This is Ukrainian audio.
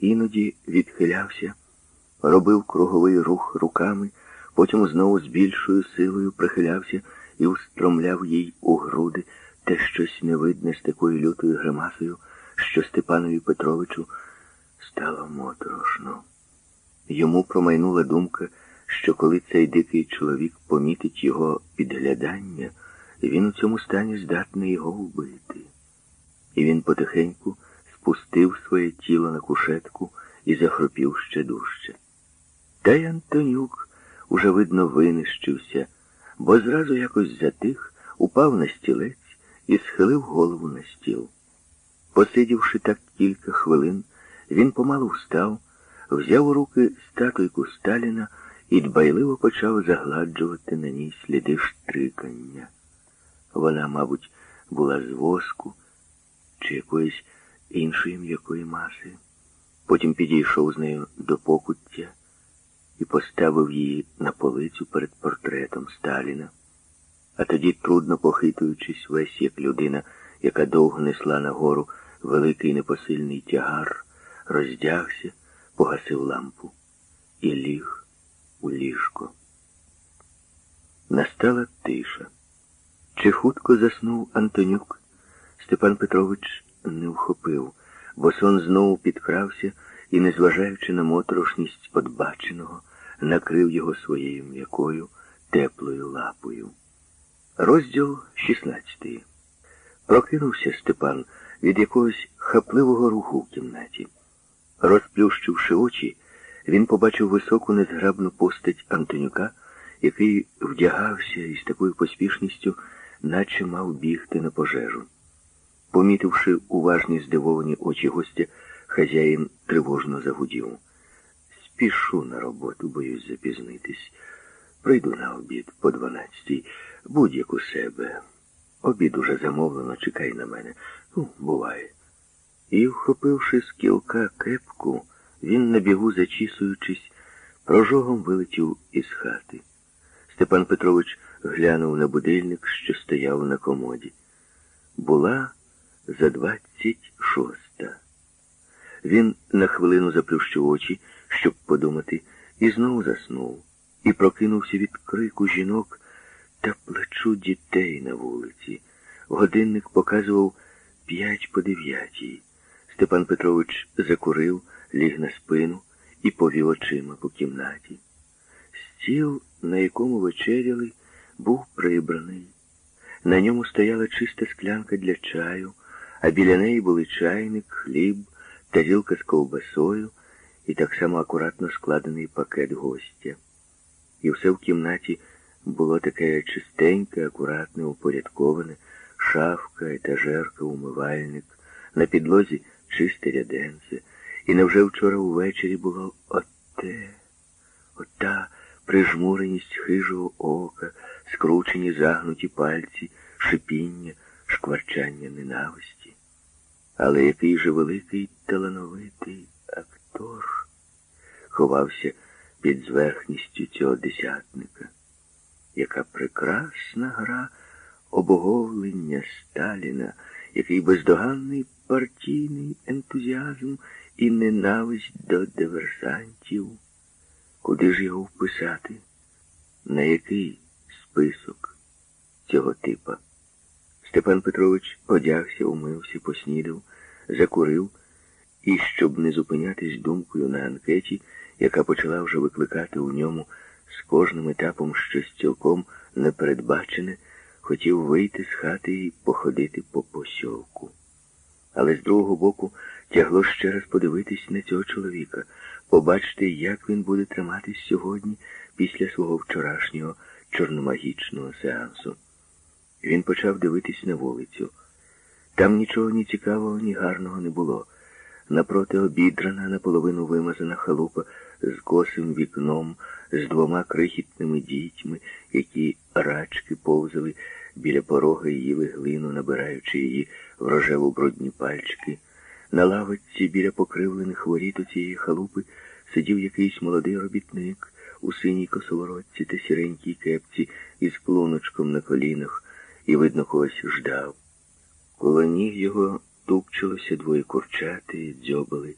іноді відхилявся, робив круговий рух руками, потім знову з більшою силою прихилявся і устромляв їй у груди те щось невидне з такою лютою гримасою, що Степанові Петровичу стало моторошно. Йому промайнула думка, що коли цей дикий чоловік помітить його підглядання, він у цьому стані здатний його вбити. І він потихеньку спустив своє тіло на кушетку і захропів ще дужче. Та й Антонюк уже, видно, винищився, бо зразу якось затих, упав на стілець і схилив голову на стіл. Посидівши так кілька хвилин, він помалу встав, взяв у руки статуйку Сталіна і дбайливо почав загладжувати на ній сліди штрикання. Вона, мабуть, була з воску чи якоїсь іншої м'якої маси. Потім підійшов з нею до покуття і поставив її на полицю перед портретом Сталіна. А тоді, трудно похитуючись, весь як людина, яка довго несла нагору великий непосильний тягар, роздягся, погасив лампу і ліг у ліжко. Настала тиша. Чи хутко заснув Антонюк? Степан Петрович не вхопив, бо сон знову підкрався і, незважаючи на моторошність подбаченого, накрив його своєю м'якою, теплою лапою. Розділ 16. Прокинувся Степан від якогось хапливого руху в кімнаті. Розплющивши очі, він побачив високу незграбну постать Антонюка, який вдягався із такою поспішністю, наче мав бігти на пожежу. Помітивши уважні здивовані очі гостя, хазяїн тривожно загудів. Спішу на роботу, боюсь запізнитись. Прийду на обід по дванадцятій, будь-як у себе. Обід уже замовлено, чекай на мене. Ну, буває. І, вхопивши з кілка кепку, він на бігу, зачісуючись, прожогом вилетів із хати. Степан Петрович глянув на будильник, що стояв на комоді. Була за двадцять шоста. Він на хвилину заплющив очі, щоб подумати, і знову заснув, і прокинувся від крику жінок та плечу дітей на вулиці. Годинник показував п'ять по дев'ятій. Степан Петрович закурив, ліг на спину і повів очима по кімнаті. Стіл, на якому вечеряли, був прибраний. На ньому стояла чиста склянка для чаю, а біля неї були чайник, хліб, тарілка з ковбасою і так само акуратно складений пакет гостя. І все в кімнаті було таке чистеньке, акуратне, упорядковане, шафка, етажерка, умивальник, на підлозі чисте ряденце. І невже вчора увечері було оте, ота прижмуреність хижого ока, скручені загнуті пальці, шипіння, шкварчання ненависті. Але який же великий талановитий актор ховався під зверхністю цього десятника. Яка прекрасна гра обоговлення Сталіна, який бездоганний партійний ентузіазм і ненависть до диверсантів. Куди ж його вписати? На який список цього типа? Степан Петрович одягся, умився, поснідав, закурив і, щоб не зупинятись думкою на анкеті, яка почала вже викликати у ньому з кожним етапом щось цілком непередбачене, хотів вийти з хати і походити по посьовку. Але з другого боку тягло ще раз подивитись на цього чоловіка, побачити, як він буде триматись сьогодні після свого вчорашнього чорномагічного сеансу. Він почав дивитись на вулицю. Там нічого ні цікавого, ні гарного не було. Напроти обідрана, наполовину вимазана халупа з косим вікном, з двома крихітними дітьми, які рачки повзали біля порога і їли глину, набираючи її в рожеву брудні пальчики. На лавочці біля покривлених воріт у цієї халупи сидів якийсь молодий робітник у синій косоворотці та сіренькій кепці із клуночком на колінах і, видно, когось ждав. Коло ніг його тупчилося двоє курчати, дзьобали.